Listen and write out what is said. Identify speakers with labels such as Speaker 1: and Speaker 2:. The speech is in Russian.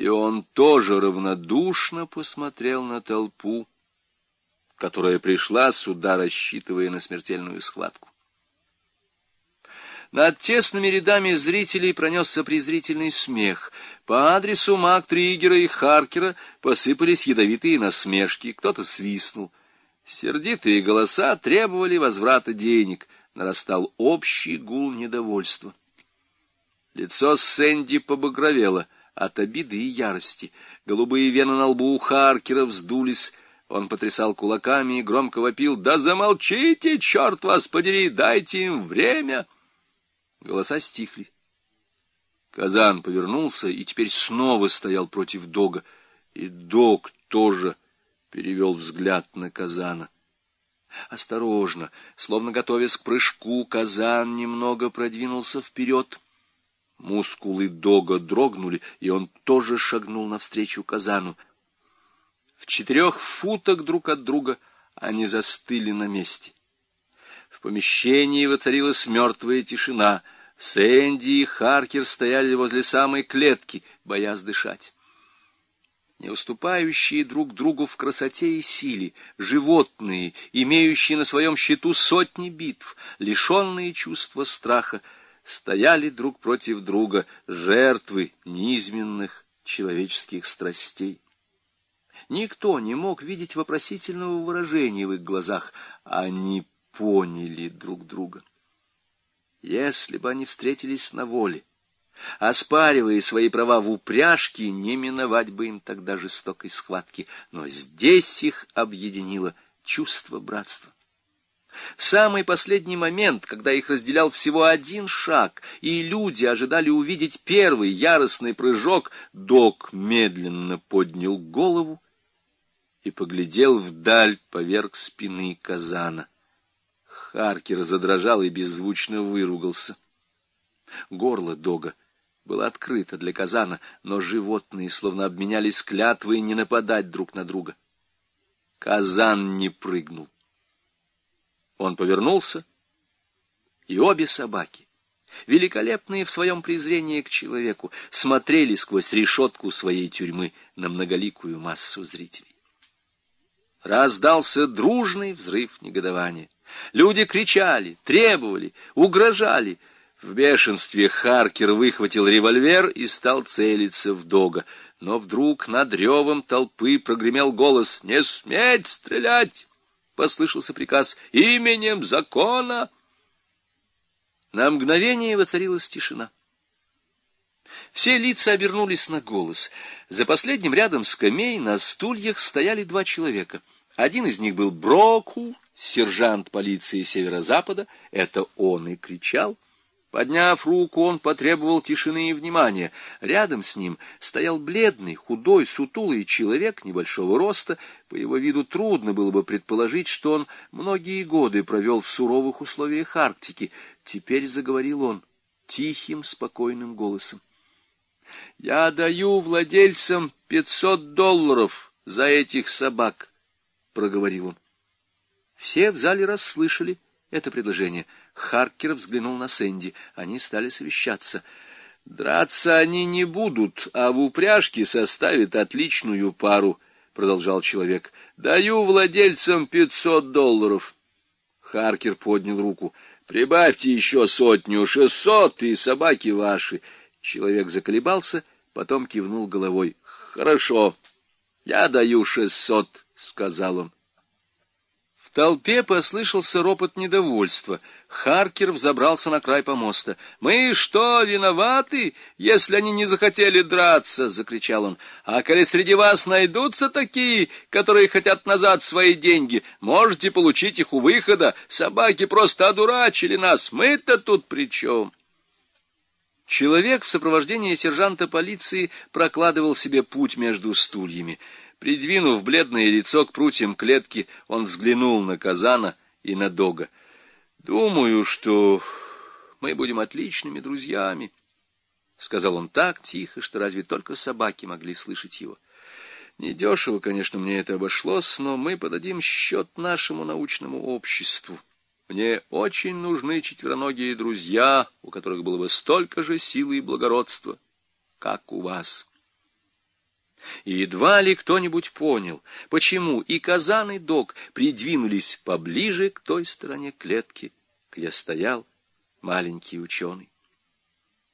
Speaker 1: и он тоже равнодушно посмотрел на толпу, которая пришла сюда, рассчитывая на смертельную схватку. Над тесными рядами зрителей пронесся презрительный смех. По адресу Мак Триггера и Харкера посыпались ядовитые насмешки, кто-то свистнул. Сердитые голоса требовали возврата денег. Нарастал общий гул недовольства. Лицо Сэнди побагровело от обиды и ярости. Голубые вены на лбу у Харкера вздулись. Он потрясал кулаками и громко вопил. «Да замолчите, черт вас подери, дайте им время!» Голоса стихли. Казан повернулся и теперь снова стоял против Дога. И Дог тоже перевел взгляд на Казана. Осторожно, словно готовясь к прыжку, Казан немного продвинулся вперед. Мускулы Дога дрогнули, и он тоже шагнул навстречу Казану. В четырех футах друг от друга они застыли на месте. В помещении воцарилась мертвая тишина. Сэнди и Харкер стояли возле самой клетки, боясь дышать. Не уступающие друг другу в красоте и силе, животные, имеющие на своем счету сотни битв, лишенные чувства страха, стояли друг против друга жертвы низменных человеческих страстей. Никто не мог видеть вопросительного выражения в их глазах. Они поняли друг друга. Если бы они встретились на воле, оспаривая свои права в упряжке, не миновать бы им тогда жестокой схватки, но здесь их объединило чувство братства. Самый последний момент, когда их разделял всего один шаг, и люди ожидали увидеть первый яростный прыжок, док медленно поднял голову и поглядел вдаль поверх спины казана. Харкер задрожал и беззвучно выругался. Горло дога было открыто для казана, но животные словно обменялись клятвой не нападать друг на друга. Казан не прыгнул. Он повернулся, и обе собаки, великолепные в своем презрении к человеку, смотрели сквозь решетку своей тюрьмы на многоликую массу зрителей. Раздался дружный взрыв негодования. Люди кричали, требовали, угрожали. В бешенстве Харкер выхватил револьвер и стал целиться в Дога. Но вдруг над ревом толпы прогремел голос «Не сметь стрелять!» Послышался приказ «Именем закона!» На мгновение воцарилась тишина. Все лица обернулись на голос. За последним рядом скамей на стульях стояли два человека. Один из них был Броку, сержант полиции северо-запада, это он и кричал. Подняв руку, он потребовал тишины и внимания. Рядом с ним стоял бледный, худой, сутулый человек небольшого роста. По его виду трудно было бы предположить, что он многие годы провел в суровых условиях Арктики. Теперь заговорил он тихим, спокойным голосом. «Я даю владельцам пятьсот долларов за этих собак», — проговорил он. Все в зале расслышали это предложение. Харкер взглянул на Сэнди. Они стали совещаться. «Драться они не будут, а в упряжке составят отличную пару», — продолжал человек. «Даю владельцам пятьсот долларов». Харкер поднял руку. «Прибавьте еще сотню, шестьсот, и собаки ваши». Человек заколебался, потом кивнул головой. «Хорошо, я даю шестьсот», — сказал он. В толпе послышался ропот недовольства. Харкер взобрался на край помоста. «Мы что, виноваты, если они не захотели драться?» — закричал он. «А коли среди вас найдутся такие, которые хотят назад свои деньги, можете получить их у выхода. Собаки просто одурачили нас. Мы-то тут при чем?» Человек в сопровождении сержанта полиции прокладывал себе путь между стульями. Придвинув бледное лицо к прутьям клетки, он взглянул на Казана и на Дога. — Думаю, что мы будем отличными друзьями, — сказал он так тихо, что разве только собаки могли слышать его. Недешево, конечно, мне это обошлось, но мы подадим счет нашему научному обществу. Мне очень нужны четвероногие друзья, у которых было бы столько же силы и благородства, как у вас. И едва ли кто-нибудь понял, почему и Казан, и Док придвинулись поближе к той стороне клетки, где стоял маленький ученый.